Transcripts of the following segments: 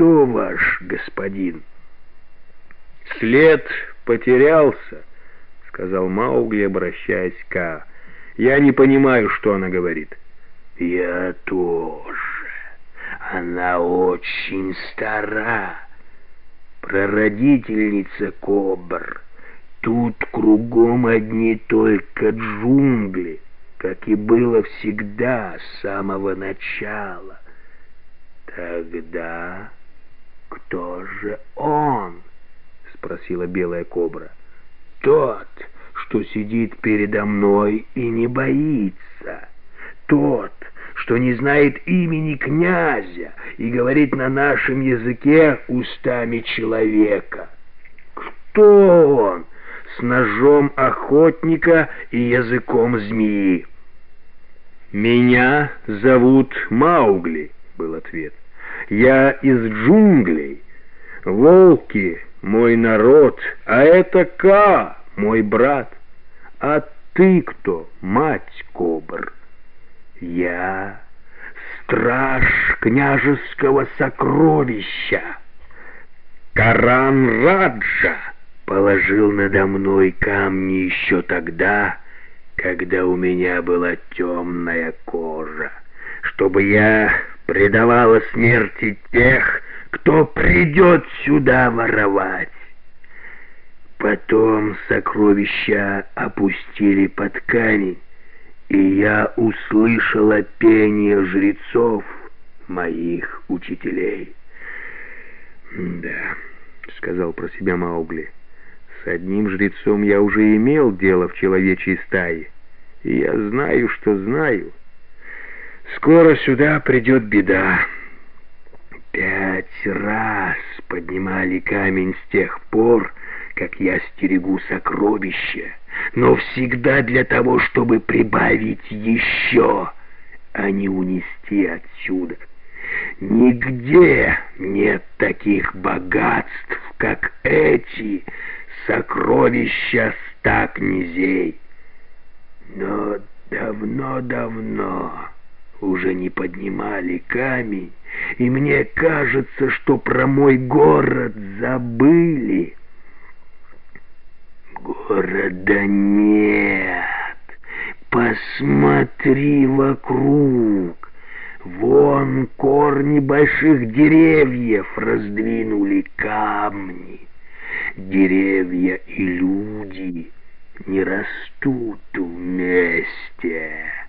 кто ваш господин?» «След потерялся», — сказал Маугли, обращаясь к Ка. «Я не понимаю, что она говорит». «Я тоже. Она очень стара. Прародительница кобр. Тут кругом одни только джунгли, как и было всегда с самого начала. Тогда кто же он?» — спросила белая кобра. «Тот, что сидит передо мной и не боится. Тот, что не знает имени князя и говорит на нашем языке устами человека. Кто он? С ножом охотника и языком змеи. «Меня зовут Маугли», — был ответ. «Я из джунглей. Волки — мой народ, а это Ка, мой брат. А ты кто, мать кобр?» Я страж княжеского сокровища. Каран Раджа положил надо мной камни еще тогда, когда у меня была темная кожа, чтобы я предавала смерти тех, кто придет сюда воровать. Потом сокровища опустили под камень, и я услышала пение жрецов, моих учителей. «Да», — сказал про себя Маугли, — «с одним жрецом я уже имел дело в человечьей стае, и я знаю, что знаю. Скоро сюда придет беда». Пять раз поднимали камень с тех пор, как я стерегу сокровища, но всегда для того, чтобы прибавить еще, а не унести отсюда. Нигде нет таких богатств, как эти сокровища ста князей. Но давно-давно уже не поднимали камень, и мне кажется, что про мой город забыли. Города нет. Посмотри вокруг. Вон корни больших деревьев раздвинули камни. Деревья и люди не растут вместе, —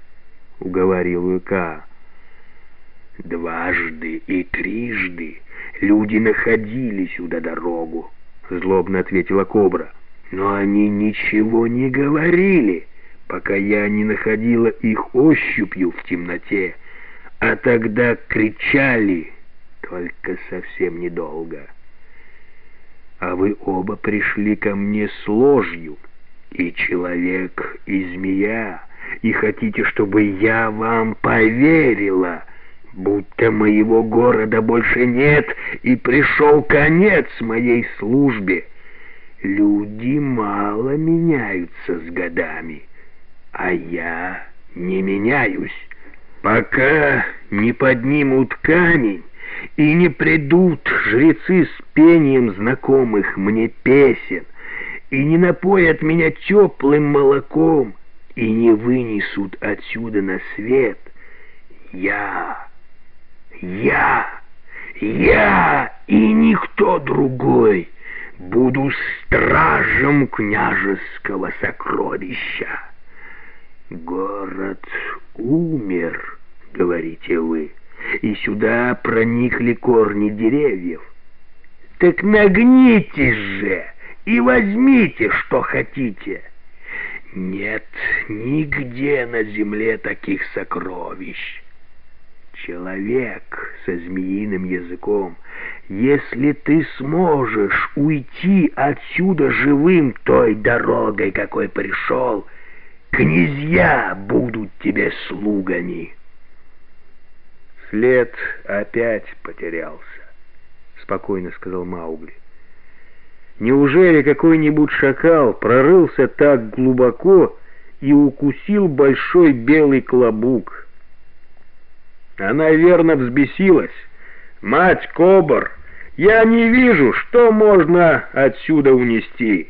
уговорил Ика. Дважды и трижды люди находили сюда дорогу, — злобно ответила Кобра. — но они ничего не говорили, пока я не находила их ощупью в темноте, а тогда кричали, только совсем недолго. А вы оба пришли ко мне с ложью, и человек, и змея, и хотите, чтобы я вам поверила, будто моего города больше нет, и пришел конец моей службе. Люди мало меняются с годами, а я не меняюсь. Пока не поднимут камень и не придут жрецы с пением знакомых мне песен, и не напоят меня теплым молоком, и не вынесут отсюда на свет, я, я, я и никто другой — буду стражем княжеского сокровища. Город умер, говорите вы, и сюда проникли корни деревьев. Так нагнитесь же и возьмите, что хотите. Нет нигде на земле таких сокровищ человек со змеиным языком, если ты сможешь уйти отсюда живым той дорогой, какой пришел, князья будут тебе слугами. След опять потерялся, спокойно сказал Маугли. Неужели какой-нибудь шакал прорылся так глубоко и укусил большой белый клобук? Она верно взбесилась. Мать Кобр Я не вижу, что можно отсюда унести».